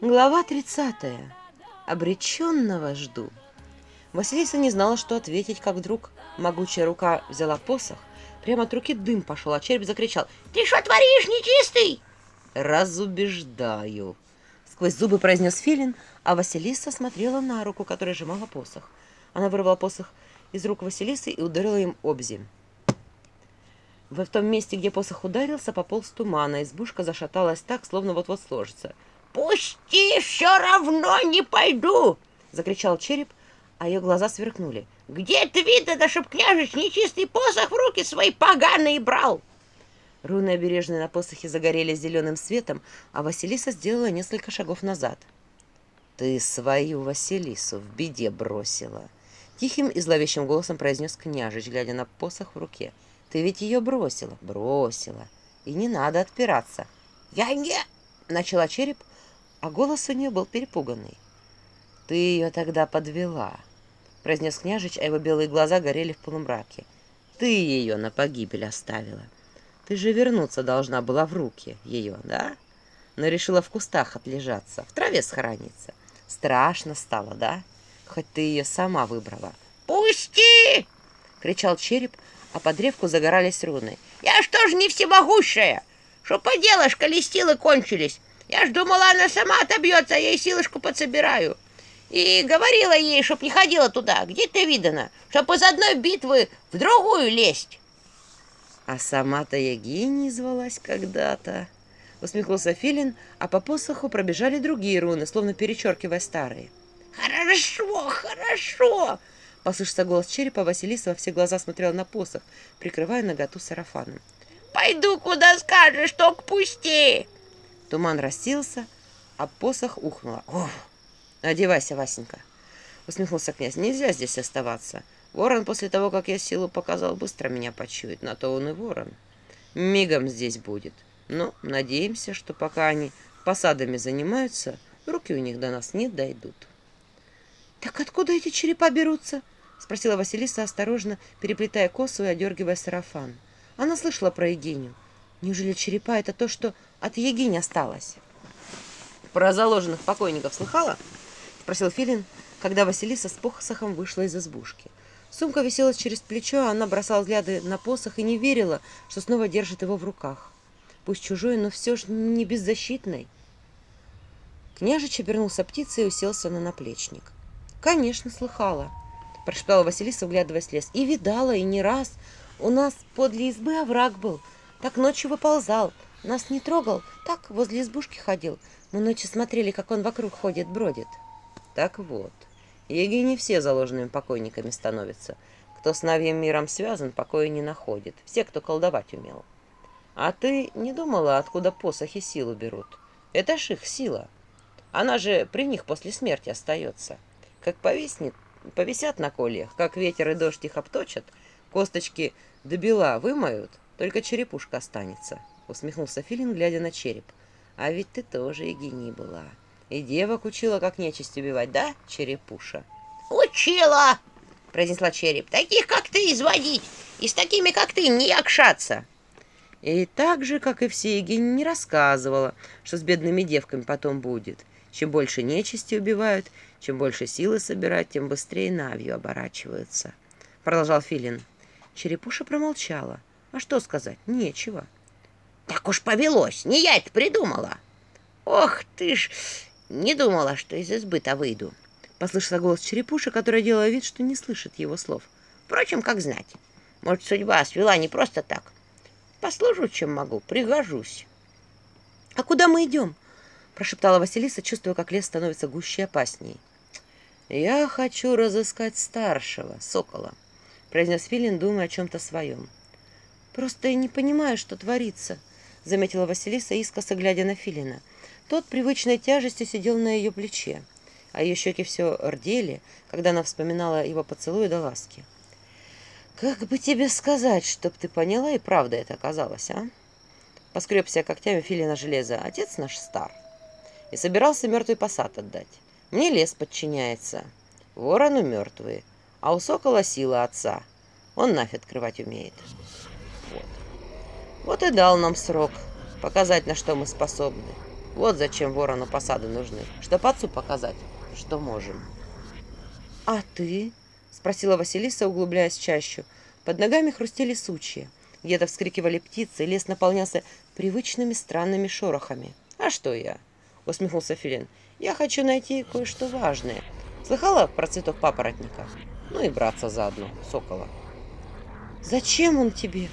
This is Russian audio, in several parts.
Глава 30. Обреченного жду. Василиса не знала, что ответить, как вдруг могучая рука взяла посох. Прямо от руки дым пошел, а череп закричал. «Ты что творишь, нечистый?» «Разубеждаю!» Сквозь зубы произнес Филин, а Василиса смотрела на руку, которая сжимала посох. Она вырвала посох из рук Василисы и ударила им обзем. В том месте, где посох ударился, пополз туман, а избушка зашаталась так, словно вот-вот сложится – «Пусти, все равно не пойду!» — закричал череп, а ее глаза сверкнули. «Где ты видно, чтоб княжич нечистый посох в руки свои поганые брал?» Руны, обережные на посохе, загорели зеленым светом, а Василиса сделала несколько шагов назад. «Ты свою Василису в беде бросила!» Тихим и зловещим голосом произнес княжич, глядя на посох в руке. «Ты ведь ее бросила, бросила, и не надо отпираться!» «Я не...» — начала череп, а голос у нее был перепуганный. «Ты ее тогда подвела», — произнес княжич, а его белые глаза горели в полумраке. «Ты ее на погибель оставила. Я ж думала, она сама отобьется, я ей силушку подсобираю. И говорила ей, чтоб не ходила туда, где ты видана, чтоб из одной битвы в другую лезть. А сама-то я звалась когда-то. Усмехнулся Филин, а по посоху пробежали другие руны, словно перечеркивая старые. «Хорошо, хорошо!» Послышался голос черепа, Василиса во все глаза смотрела на посох, прикрывая наготу сарафаном. «Пойду, куда скажешь, только пусти!» Туман рассеялся, а посох ухнуло. «Ох, одевайся, Васенька!» Усмехнулся князь. «Нельзя здесь оставаться. Ворон после того, как я силу показал, быстро меня почует. На то он и ворон. Мигом здесь будет. Но надеемся, что пока они посадами занимаются, руки у них до нас не дойдут». «Так откуда эти черепа берутся?» — спросила Василиса, осторожно переплетая косу и одергивая сарафан. Она слышала про Евгению. Неужели черепа — это то, что от Егинь осталось? Про заложенных покойников слыхала? Спросил Филин, когда Василиса с посохом вышла из избушки. Сумка висела через плечо, а она бросала взгляды на посох и не верила, что снова держит его в руках. Пусть чужой, но все же не беззащитный. Княжич обернулся птицей и уселся на наплечник. «Конечно, слыхала», — прошептала Василиса, вглядываясь в лес. «И видала, и не раз. У нас подле избы овраг был. Так ночью выползал. Нас не трогал, так возле избушки ходил. Мы ночью смотрели, как он вокруг ходит, бродит. Так вот, еги не все заложенными покойниками становятся. Кто с Навьем миром связан, покоя не находит. Все, кто колдовать умел. А ты не думала, откуда посохи силу берут? Это ж их сила. Она же при них после смерти остается. Как повиснет, повисят на кольях, как ветер и дождь их обточат, косточки до бела вымоют, только черепушка останется, усмехнулся Филин, глядя на череп. А ведь ты тоже и гений была. И девок учила, как нечисть убивать, да, черепуша? Учила, произнесла череп. Таких, как ты, изводить. И с такими, как ты, не якшаться. И так же, как и все, Егиня не рассказывала, что с бедными девками потом будет. Чем больше нечисти убивают, чем больше силы собирать, тем быстрее навью оборачиваются. Продолжал Филин. Черепуша промолчала. А что сказать? Нечего. Так уж повелось, не я это придумала. Ох ты ж, не думала, что из избы-то выйду. Послышался голос черепуши, которая делала вид, что не слышит его слов. Впрочем, как знать. Может, судьба свела не просто так. Послужу, чем могу, пригожусь. — А куда мы идем? — прошептала Василиса, чувствуя, как лес становится гуще и опасней. — Я хочу разыскать старшего, Вот и дал нам срок. Показать, на что мы способны. Вот зачем ворону посады нужны. Чтоб отцу показать, что можем. «А ты?» – спросила Василиса, углубляясь в чащу. Под ногами хрустели сучья. Где-то вскрикивали птицы, лес наполнялся привычными странными шорохами. «А что я?» – усмехнулся Филин. «Я хочу найти кое-что важное. Слыхала про цветок папоротника? Ну и браться заодно, сокола». «Зачем он тебе?»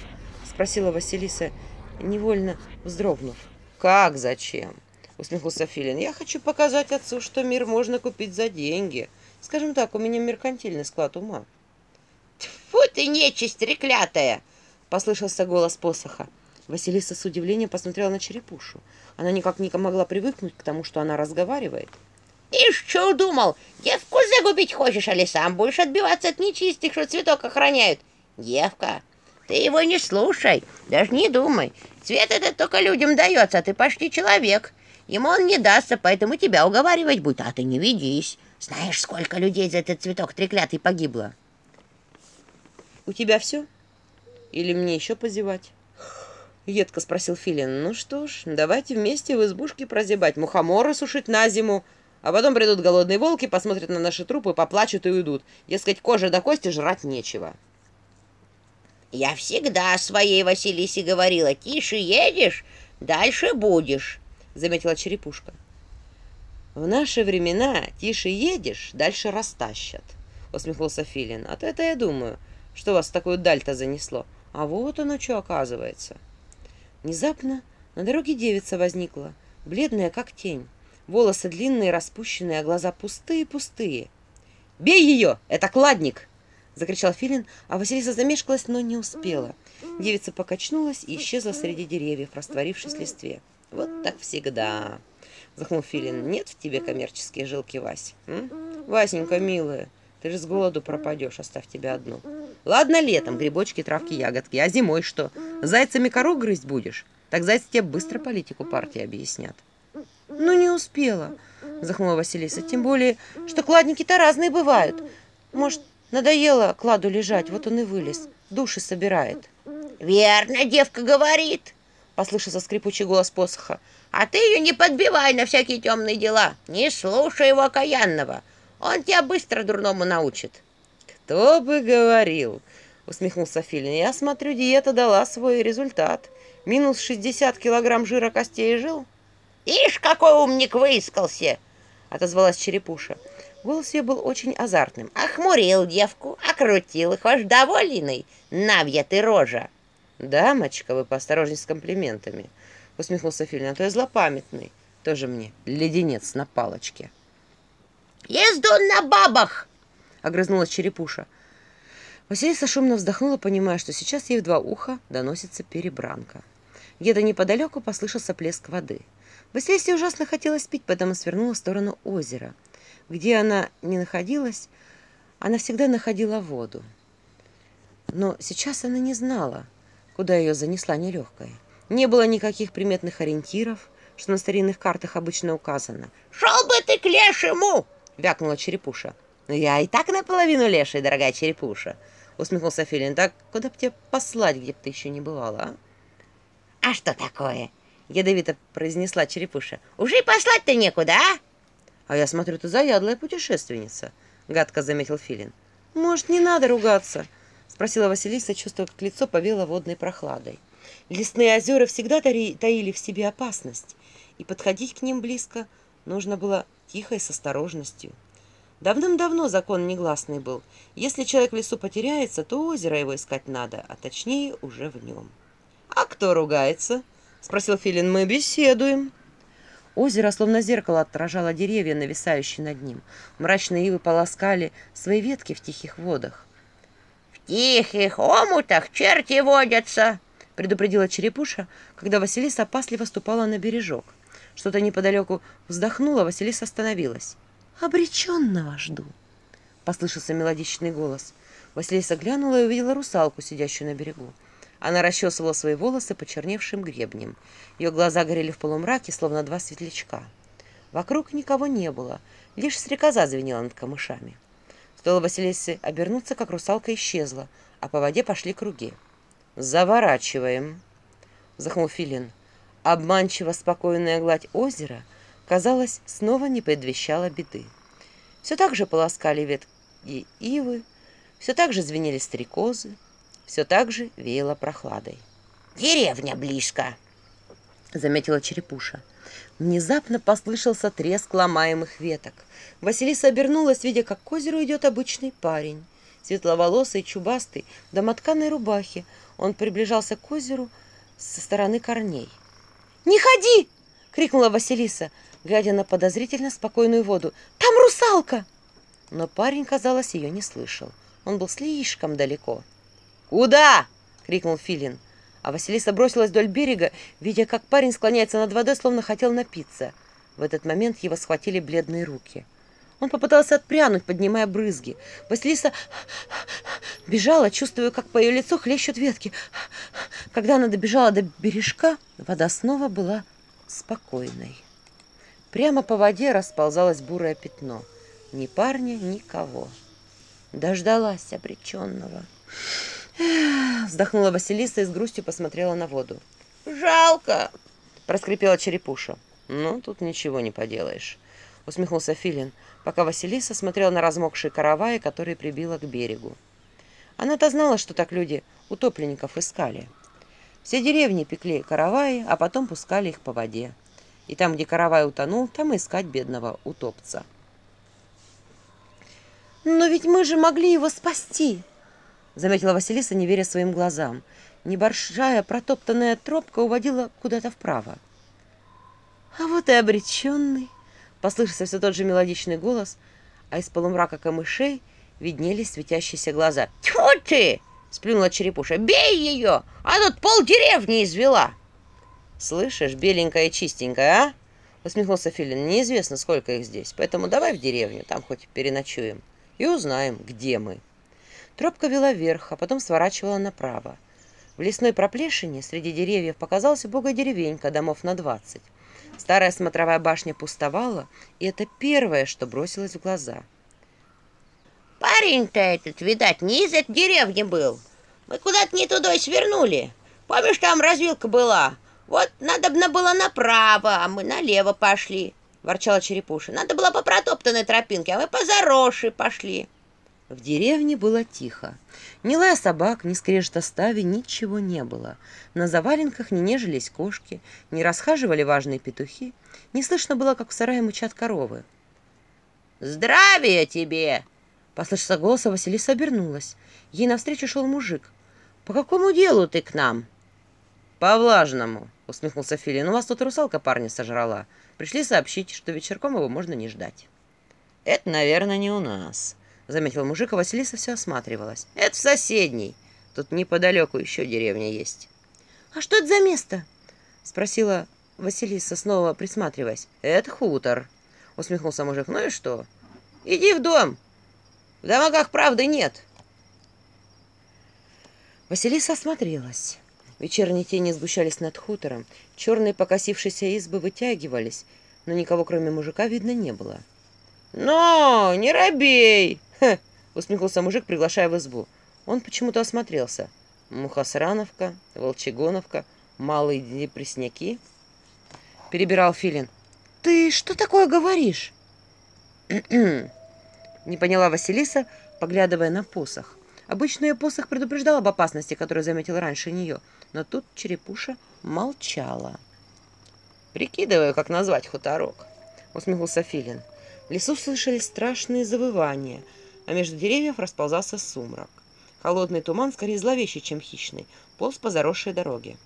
спросила Василиса, невольно вздрогнув. «Как зачем?» — усмехнулся Филин. «Я хочу показать отцу, что мир можно купить за деньги. Скажем так, у меня меркантильный склад ума». «Тьфу ты, нечисть реклятая!» — послышался голос посоха. Василиса с удивлением посмотрела на черепушу. Она никак не могла привыкнуть к тому, что она разговаривает. «Ишь, что удумал? Девку загубить хочешь, али сам будешь отбиваться от нечистых, что цветок охраняют? Девка, ты его не слушай, даже не думай. Цвет этот только людям дается, а ты почти человек. Ему он не дастся, поэтому тебя уговаривать будет, а ты не ведись. Знаешь, сколько людей за этот цветок треклятый погибло? У тебя все? Или мне еще позевать? Едко спросил Филин. Ну что ж, давайте вместе в избушке прозябать, мухоморы сушить на зиму. А потом придут голодные волки, посмотрят на наши трупы, поплачут и уйдут. Дескать, кожа до кости жрать нечего. «Я всегда своей Василисе говорила, тише едешь, дальше будешь», — заметила черепушка. «В наши времена тише едешь, дальше растащат», — усмехнулся Филин. «А то это я думаю, что вас в такую даль-то занесло. А вот оно что оказывается». Внезапно на дороге девица возникла, бледная как тень. Волосы длинные, распущенные, а глаза пустые-пустые. «Бей ее! Это кладник!» — закричал Филин, а Василиса замешкалась, но не успела. Девица покачнулась и исчезла среди деревьев, растворившись в листве. «Вот так всегда!» – вздохнул Филин. «Нет в тебе коммерческие жилки, Вась?» М? «Васенька, милая, ты же с голоду пропадешь, оставь тебя одну». «Ладно, летом грибочки, травки, ягодки, а зимой что? Зайцами коров грызть будешь? Так зайцы тебе быстро политику партии объяснят». «Ну, не успела», – вздохнула Василиса. «Тем более, что кладники-то разные бывают. Может, Надоело кладу лежать, вот он и вылез. Души собирает. «Верно, девка говорит!» Послышался скрипучий голос посоха. «А ты ее не подбивай на всякие темные дела. Не слушай его окаянного. Он тебя быстро дурному научит». «Кто бы говорил!» Усмехнулся Филин. «Я смотрю, диета дала свой результат. Минус 60 килограмм жира костей жил». «Ишь, какой умник выискался!» Отозвалась черепуша был очень азартным. Охмурил девку, окрутил их, аж довольный. Навья ты рожа. Дамочка, вы поосторожней с комплиментами. Усмехнулся Филин, а то я злопамятный. Тоже мне леденец на палочке. Езду на бабах! Огрызнулась черепуша. Василиса шумно вздохнула, понимая, что сейчас ей в два уха доносится перебранка. Где-то неподалеку послышался плеск воды. Василисе ужасно хотелось пить, поэтому свернула в сторону озера – Где она не находилась, она всегда находила воду. Но сейчас она не знала, куда ее занесла нелегкая. Не было никаких приметных ориентиров, что на старинных картах обычно указано. «Шел бы ты к лешему!» вякнула черепуша. «Ну я и так наполовину леший, дорогая черепуша!» усмехнулся Филин. «Так куда б тебе послать, где б ты еще не бывала, а?» «А что такое?» ядовито произнесла черепуша. «Уже послать-то некуда, а?» «А я смотрю, ты заядлая путешественница», — гадко заметил Филин. «Может, не надо ругаться?» — спросила Василиса, чувствуя, как лицо повело водной прохладой. Лесные озера всегда таили в себе опасность, и подходить к ним близко нужно было тихо и с осторожностью. Давным-давно закон негласный был. Если человек в лесу потеряется, то озеро его искать надо, а точнее Озеро, словно зеркало, отражало деревья, нависающие над ним. Мрачные ивы полоскали свои ветки в тихих водах. «В тихих омутах черти водятся!» — предупредила черепуша, когда Василиса опасливо ступала на бережок. Что-то неподалеку вздохнула Василиса остановилась. «Обреченного жду!» — послышался мелодичный голос. Василиса глянула и увидела русалку, сидящую на берегу. Она расчесывала свои волосы почерневшим гребнем. Ее глаза горели в полумраке, словно два светлячка. Вокруг никого не было, лишь стрекоза звенела над камышами. Стоило Василисе обернуться, как русалка исчезла, а по воде пошли круги. «Заворачиваем!» — вздохнул Филин. Обманчиво спокойная гладь озера, казалось, снова не предвещала беды. Все так же полоскали ветки ивы, все так же звенели стрекозы, Все так же веяло прохладой. «Деревня близко!» — заметила черепуша. Внезапно послышался треск ломаемых веток. Василиса обернулась, видя, как к озеру идет обычный парень. Светловолосый, чубастый, в домотканной рубахе. Он приближался к озеру со стороны корней. «Не ходи!» — крикнула Василиса, глядя на подозрительно спокойную воду. «Там русалка!» Но парень, казалось, ее не слышал. Он был слишком далеко. «Куда?» — крикнул Филин. А Василиса бросилась вдоль берега, видя, как парень склоняется над водой, словно хотел напиться. В этот момент его схватили бледные руки. Он попытался отпрянуть, поднимая брызги. Василиса бежала, чувствуя, как по ее лицу хлещут ветки. Когда она добежала до бережка, вода снова была спокойной. Прямо по воде расползалось бурое пятно. Ни парня, никого. Дождалась обреченного. Вздохнула Василиса и с грустью посмотрела на воду. «Жалко!» — проскрипела черепуша. «Ну, тут ничего не поделаешь», — усмехнулся Филин, пока Василиса смотрела на размокшие караваи, которые прибила к берегу. Она-то знала, что так люди утопленников искали. Все деревни пекли караваи, а потом пускали их по воде. И там, где каравай утонул, там искать бедного утопца. «Но ведь мы же могли его спасти!» заметила Василиса, не веря своим глазам. Небольшая протоптанная тропка уводила куда-то вправо. «А вот и обреченный!» — послышался все тот же мелодичный голос, а из полумрака камышей виднелись светящиеся глаза. «Тьфу ты!» — сплюнула черепуша. «Бей ее! А тут полдеревни извела!» «Слышишь, беленькая и чистенькая, а?» — усмехнулся Филин. «Неизвестно, сколько их здесь, поэтому давай в деревню, там хоть переночуем, и узнаем, где мы». Тропка вела вверх, а потом сворачивала направо. В лесной проплешине среди деревьев показалась убогая деревенька домов на двадцать. Старая смотровая башня пустовала, и это первое, что бросилось в глаза. «Парень-то этот, видать, не из этой деревни был. Мы куда-то не туда и свернули. Помнишь, там развилка была? Вот надо было направо, а мы налево пошли», — ворчала Черепуша. «Надо было по протоптанной тропинке, а мы по заросшей пошли». В деревне было тихо. Ни лая собак, ни скрежета стави, ничего не было. На заваленках не нежились кошки, не расхаживали важные петухи. Не слышно было, как в сарае мычат коровы. «Здравия тебе!» Послышался голос, а Василиса обернулась. Ей навстречу шел мужик. «По какому делу ты к нам?» «По влажному», — усмехнулся Филин. «У вас тут русалка парня сожрала. Пришли сообщить, что вечерком его можно не ждать». «Это, наверное, не у нас», заметил мужик, а Василиса все осматривалась. «Это в соседней. Тут неподалеку еще деревня есть». «А что это за место?» — спросила Василиса, снова присматриваясь. «Это хутор», — усмехнулся мужик. «Ну и что? Иди в дом. В домогах правды нет». Василиса осмотрелась. Вечерние тени сгущались над хутором, черные покосившиеся избы вытягивались, но никого, кроме мужика, видно не было. «Но, не робей!» «Хе!» — усмехнулся мужик, приглашая в избу. Он почему-то осмотрелся. Мухосрановка, Волчегоновка, Малые Депресняки. Перебирал Филин. «Ты что такое говоришь?» Не поняла Василиса, поглядывая на посох. Обычно ее посох предупреждал об опасности, которую заметил раньше нее, но тут черепуша молчала. «Прикидываю, как назвать хуторок», — усмехнулся Филин. В лесу слышались страшные завывания — а между деревьев расползался сумрак. Холодный туман, скорее зловещий, чем хищный, полз по заросшей дороге.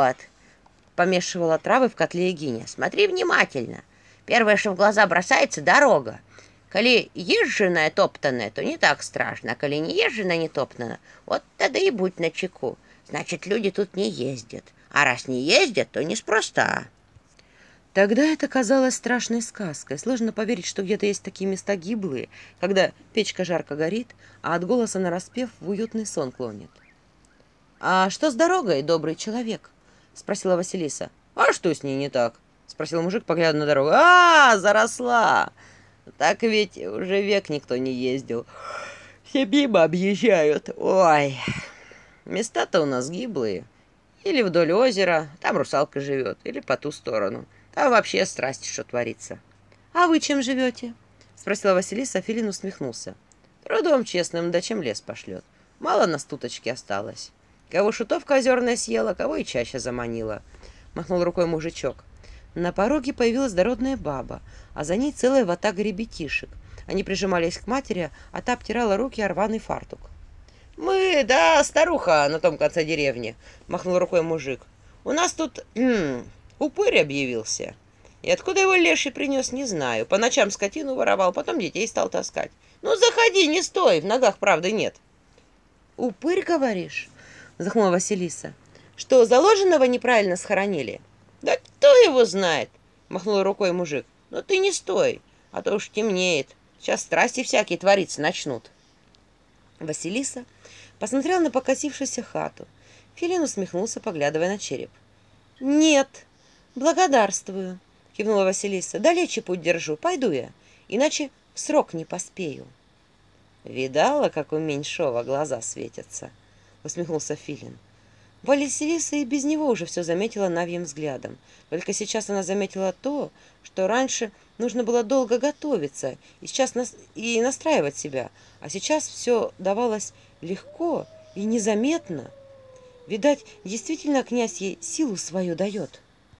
«А почему дорога заросла?» — спросила Василиса, присматриваясь. Пусах молчала. Филин вертел головой. Когда-то, казалось бы, в другой жизни, в жарко натопленной избе, Егиня рассказывала, как опасность распознать можно. «Ни волк, ни зверь лесной в гиблых местах не пройдет. Скорее обойдет он их десятой дорогой-то». «Вот, помешивала травы в котле Егиня. «Смотри внимательно. Первое, что в глаза бросается, дорога. Коли езженая топтанная, то не так страшно, а коли не езженая не спросила Василиса. «А что с ней не так?» — спросил мужик, поглядывая на дорогу. «А, заросла! Так ведь уже век никто не ездил. Все мимо объезжают. Ой, места-то у нас гиблые. Или вдоль озера, там русалка живет, или по ту сторону. Там вообще страсть, что творится». «А вы чем живете?» — спросила Василиса, а Филин усмехнулся. «Трудом честным, да чем лес пошлет. Мало нас туточки осталось». Кого шутов озерная съела, кого и чаще заманила. Махнул рукой мужичок. На пороге появилась дородная баба, а за ней целая ватага ребятишек. Они прижимались к матери, а та обтирала руки о рваный фартук. «Мы, да, старуха на том конце деревни», — махнул рукой мужик. «У нас тут упырь объявился. И откуда его леший принес, не знаю. По ночам скотину воровал, потом детей стал таскать. Ну, заходи, не стой, в ногах правды нет». «Упырь, говоришь?» Захнула Василиса. Что, заложенного неправильно схоронили? Да кто его знает? Махнул рукой мужик. Ну ты не стой, а то уж темнеет. Сейчас страсти всякие твориться начнут. Василиса посмотрела на покосившуюся хату. Филин усмехнулся, поглядывая на череп. «Нет», «Благодарствую», — кивнула Василиса. «Далече путь держу, пойду я, иначе в срок не поспею». «Видала, как у Меньшова глаза светятся?» — усмехнулся Филин. Василиса и без него уже все заметила Навьим взглядом. Только сейчас она заметила то, что раньше нужно было долго готовиться и сейчас нас... и настраивать себя, а сейчас все давалось легко и незаметно. Видать, действительно князь ей силу свою дает.